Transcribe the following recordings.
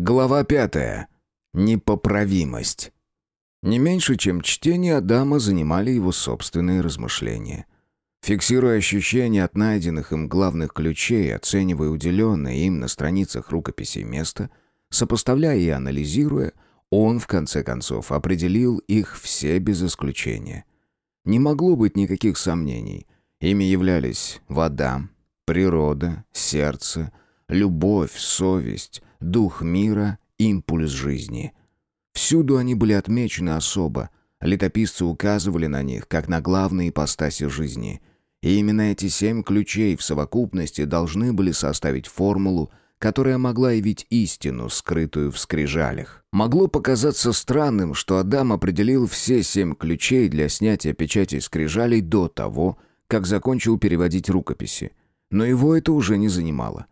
Глава пятая. Непоправимость. Не меньше, чем чтение Адама занимали его собственные размышления. Фиксируя ощущения от найденных им главных ключей, оценивая уделенное им на страницах рукописей место, сопоставляя и анализируя, он, в конце концов, определил их все без исключения. Не могло быть никаких сомнений. Ими являлись вода, природа, сердце, любовь, совесть, дух мира, импульс жизни. Всюду они были отмечены особо. Летописцы указывали на них, как на главные ипостаси жизни. И именно эти семь ключей в совокупности должны были составить формулу, которая могла явить истину, скрытую в скрижалях. Могло показаться странным, что Адам определил все семь ключей для снятия печати скрижалей до того, как закончил переводить рукописи. Но его это уже не занимало.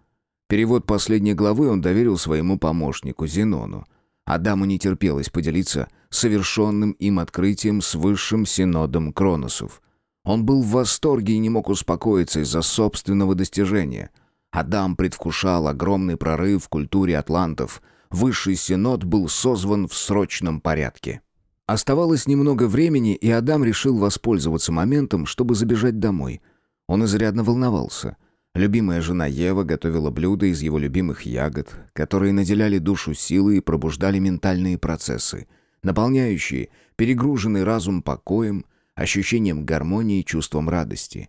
Перевод последней главы он доверил своему помощнику Зенону. Адаму не терпелось поделиться совершенным им открытием с высшим синодом Кроносов. Он был в восторге и не мог успокоиться из-за собственного достижения – Адам предвкушал огромный прорыв в культуре атлантов. Высший синод был созван в срочном порядке. Оставалось немного времени, и Адам решил воспользоваться моментом, чтобы забежать домой. Он изрядно волновался. Любимая жена Ева готовила блюда из его любимых ягод, которые наделяли душу силой и пробуждали ментальные процессы, наполняющие перегруженный разум покоем, ощущением гармонии и чувством радости.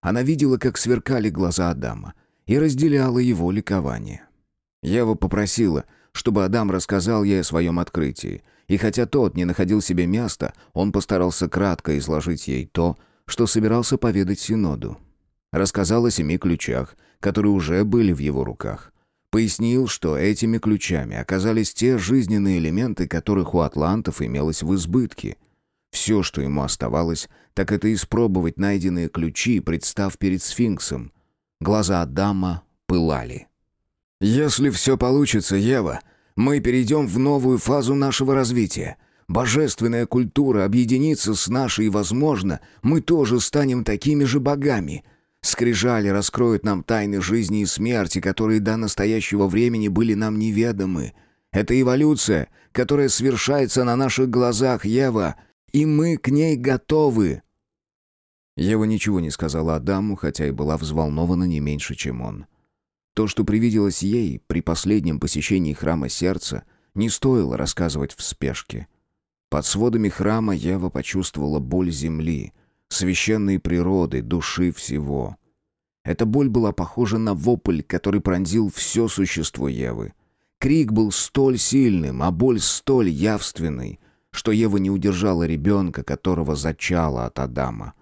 Она видела, как сверкали глаза Адама — и разделяла его ликование. Ева попросила, чтобы Адам рассказал ей о своем открытии, и хотя тот не находил себе места, он постарался кратко изложить ей то, что собирался поведать Синоду. Рассказал о семи ключах, которые уже были в его руках. Пояснил, что этими ключами оказались те жизненные элементы, которых у атлантов имелось в избытке. Все, что ему оставалось, так это испробовать найденные ключи, представ перед сфинксом, Глаза Адама пылали. «Если все получится, Ева, мы перейдем в новую фазу нашего развития. Божественная культура объединится с нашей, и, возможно, мы тоже станем такими же богами. Скрижали раскроют нам тайны жизни и смерти, которые до настоящего времени были нам неведомы. Это эволюция, которая совершается на наших глазах, Ева, и мы к ней готовы». Ева ничего не сказала Адаму, хотя и была взволнована не меньше, чем он. То, что привиделось ей при последнем посещении храма сердца, не стоило рассказывать в спешке. Под сводами храма Ева почувствовала боль земли, священной природы, души всего. Эта боль была похожа на вопль, который пронзил все существо Евы. Крик был столь сильным, а боль столь явственной, что Ева не удержала ребенка, которого зачала от Адама.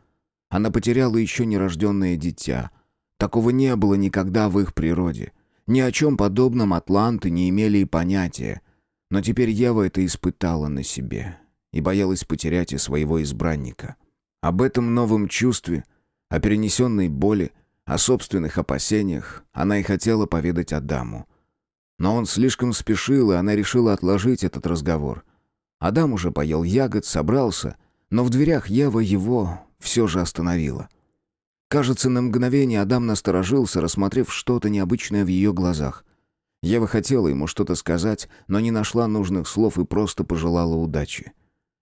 Она потеряла еще нерожденное дитя. Такого не было никогда в их природе. Ни о чем подобном атланты не имели и понятия. Но теперь Ева это испытала на себе и боялась потерять и своего избранника. Об этом новом чувстве, о перенесенной боли, о собственных опасениях она и хотела поведать Адаму. Но он слишком спешил, и она решила отложить этот разговор. Адам уже поел ягод, собрался, но в дверях Ева его все же остановила. Кажется, на мгновение Адам насторожился, рассмотрев что-то необычное в ее глазах. Ева хотела ему что-то сказать, но не нашла нужных слов и просто пожелала удачи.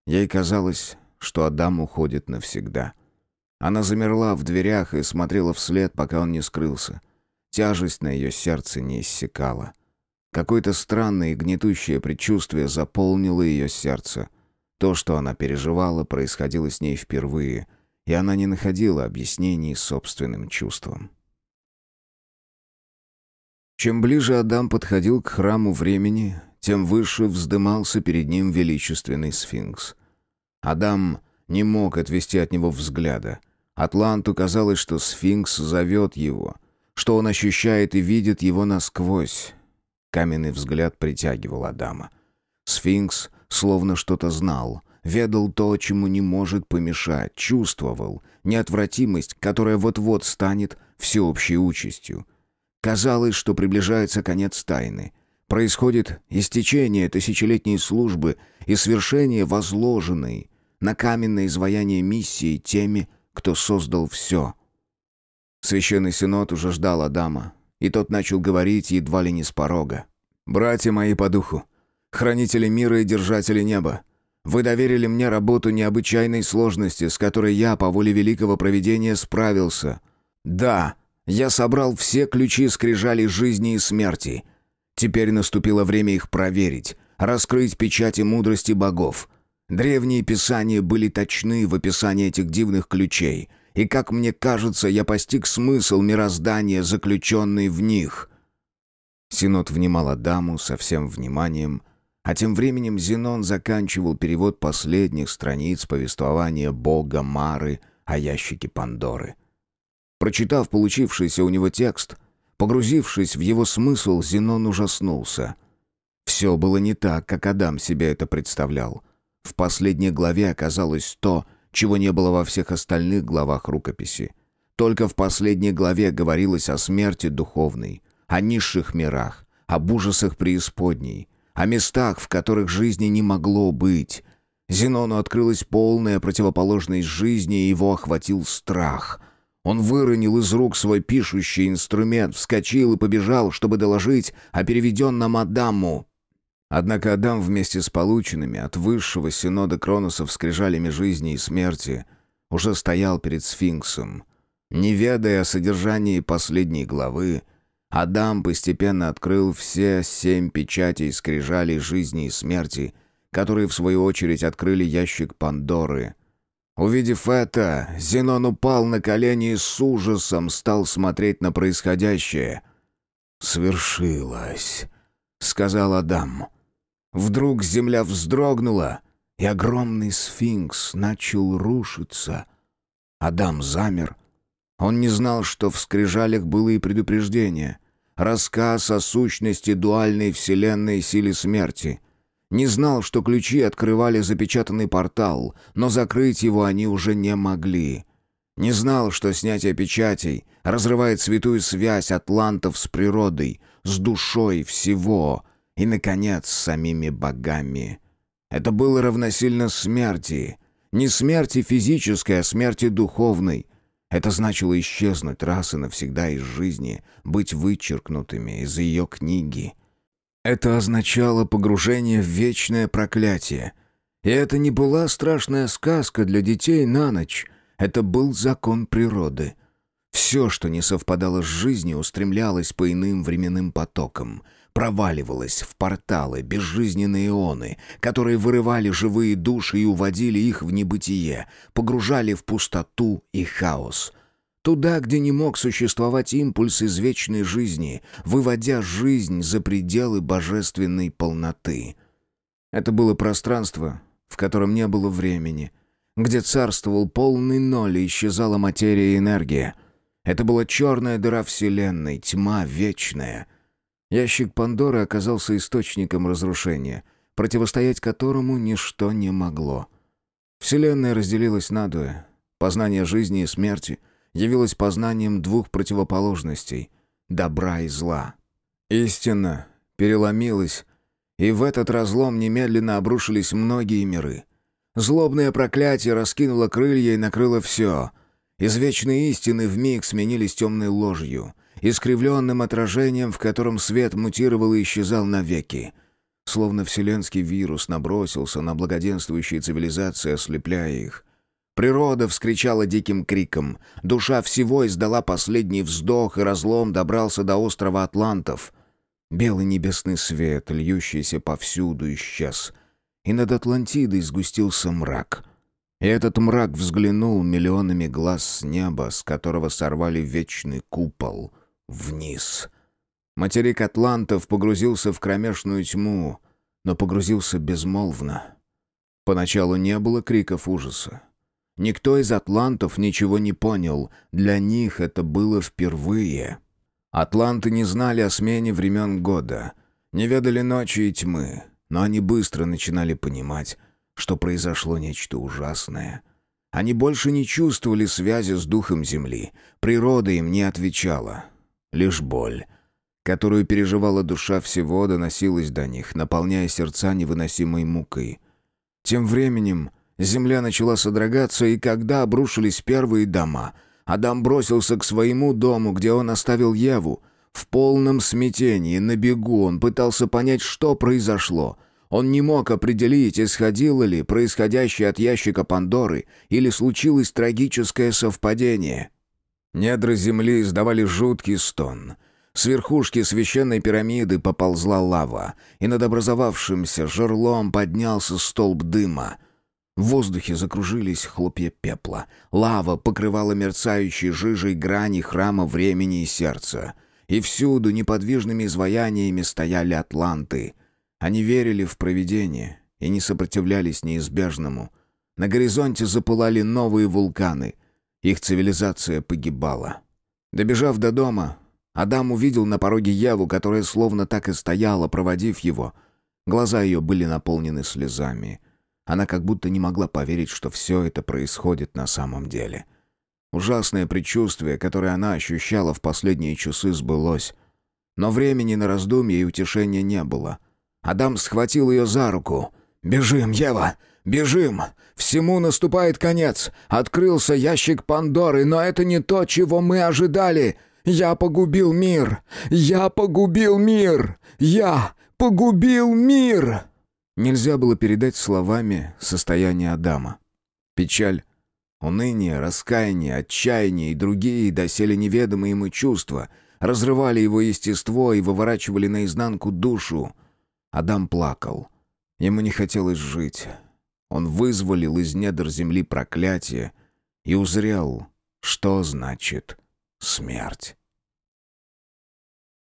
Ей казалось, что Адам уходит навсегда. Она замерла в дверях и смотрела вслед, пока он не скрылся. Тяжесть на ее сердце не иссякала. Какое-то странное и гнетущее предчувствие заполнило ее сердце. То, что она переживала, происходило с ней впервые, и она не находила объяснений собственным чувствам. Чем ближе Адам подходил к храму времени, тем выше вздымался перед ним величественный сфинкс. Адам не мог отвести от него взгляда. Атланту казалось, что сфинкс зовет его, что он ощущает и видит его насквозь. Каменный взгляд притягивал Адама. Сфинкс словно что-то знал — Ведал то, чему не может помешать, чувствовал неотвратимость, которая вот-вот станет всеобщей участью. Казалось, что приближается конец тайны. Происходит истечение тысячелетней службы и свершение возложенной на каменное изваяние миссии теми, кто создал все. Священный Синод уже ждал Адама, и тот начал говорить едва ли не с порога. «Братья мои по духу, хранители мира и держатели неба, вы доверили мне работу необычайной сложности, с которой я, по воле великого провидения, справился. Да, я собрал все ключи скрижали жизни и смерти. Теперь наступило время их проверить, раскрыть печати мудрости богов. Древние писания были точны в описании этих дивных ключей, и, как мне кажется, я постиг смысл мироздания, заключенный в них». Синод внимал Адаму со всем вниманием, а тем временем Зенон заканчивал перевод последних страниц повествования бога Мары о ящике Пандоры. Прочитав получившийся у него текст, погрузившись в его смысл, Зенон ужаснулся. Все было не так, как Адам себе это представлял. В последней главе оказалось то, чего не было во всех остальных главах рукописи. Только в последней главе говорилось о смерти духовной, о низших мирах, об ужасах преисподней, о местах, в которых жизни не могло быть. Зенону открылась полная противоположность жизни, и его охватил страх. Он выронил из рук свой пишущий инструмент, вскочил и побежал, чтобы доложить о переведенном Адаму. Однако Адам вместе с полученными от высшего синода Кроносов скрижалями жизни и смерти уже стоял перед сфинксом. Не ведая о содержании последней главы, Адам постепенно открыл все семь печатей скрижалей жизни и смерти, которые, в свою очередь, открыли ящик Пандоры. Увидев это, Зенон упал на колени и с ужасом стал смотреть на происходящее. «Свершилось», — сказал Адам. Вдруг земля вздрогнула, и огромный сфинкс начал рушиться. Адам замер. Он не знал, что в скрижалях было и предупреждение. Рассказ о сущности дуальной вселенной силе смерти. Не знал, что ключи открывали запечатанный портал, но закрыть его они уже не могли. Не знал, что снятие печатей разрывает святую связь атлантов с природой, с душой всего — и, наконец, с самими богами. Это было равносильно смерти. Не смерти физической, а смерти духовной. Это значило исчезнуть раз и навсегда из жизни, быть вычеркнутыми из ее книги. Это означало погружение в вечное проклятие. И это не была страшная сказка для детей на ночь. Это был закон природы. Все, что не совпадало с жизнью, устремлялось по иным временным потокам — проваливалась в порталы, безжизненные ионы, которые вырывали живые души и уводили их в небытие, погружали в пустоту и хаос. Туда, где не мог существовать импульс из вечной жизни, выводя жизнь за пределы божественной полноты. Это было пространство, в котором не было времени, где царствовал полный ноль и исчезала материя и энергия. Это была черная дыра Вселенной, тьма вечная — Ящик Пандоры оказался источником разрушения, противостоять которому ничто не могло. Вселенная разделилась надвое. Познание жизни и смерти явилось познанием двух противоположностей — добра и зла. Истина переломилась, и в этот разлом немедленно обрушились многие миры. Злобное проклятие раскинуло крылья и накрыло все. Извечные истины вмиг сменились темной ложью — искривленным отражением, в котором свет мутировал и исчезал навеки. Словно вселенский вирус набросился на благоденствующие цивилизации, ослепляя их. Природа вскричала диким криком. Душа всего издала последний вздох, и разлом добрался до острова Атлантов. Белый небесный свет, льющийся повсюду, исчез. И над Атлантидой сгустился мрак. И этот мрак взглянул миллионами глаз с неба, с которого сорвали вечный купол — вниз. Материк Атлантов погрузился в кромешную тьму, но погрузился безмолвно. Поначалу не было криков ужаса. Никто из атлантов ничего не понял, для них это было впервые. Атланты не знали о смене времен года, не ведали ночи и тьмы, но они быстро начинали понимать, что произошло нечто ужасное. Они больше не чувствовали связи с духом Земли, природа им не отвечала. Лишь боль, которую переживала душа всего, доносилась до них, наполняя сердца невыносимой мукой. Тем временем земля начала содрогаться, и когда обрушились первые дома, Адам бросился к своему дому, где он оставил Еву. В полном смятении, на бегу, он пытался понять, что произошло. Он не мог определить, исходило ли происходящее от ящика Пандоры или случилось трагическое совпадение. Недра земли издавали жуткий стон. С верхушки священной пирамиды поползла лава, и над образовавшимся жерлом поднялся столб дыма. В воздухе закружились хлопья пепла. Лава покрывала мерцающей жижей грани храма времени и сердца. И всюду неподвижными изваяниями стояли атланты. Они верили в провидение и не сопротивлялись неизбежному. На горизонте запылали новые вулканы. Их цивилизация погибала. Добежав до дома, Адам увидел на пороге Еву, которая словно так и стояла, проводив его. Глаза ее были наполнены слезами. Она как будто не могла поверить, что все это происходит на самом деле. Ужасное предчувствие, которое она ощущала в последние часы, сбылось. Но времени на раздумье и утешения не было. Адам схватил ее за руку. «Бежим, Ева! Бежим! Всему наступает конец! Открылся ящик Пандоры, но это не то, чего мы ожидали! Я погубил мир! Я погубил мир! Я погубил мир!» Нельзя было передать словами состояние Адама. Печаль Уныние, раскаяние, отчаяние и другие доселе неведомые ему чувства разрывали его естество и выворачивали наизнанку душу. Адам плакал. Ему не хотелось жить. Он вызволил из недр земли проклятие и узрел, что значит смерть.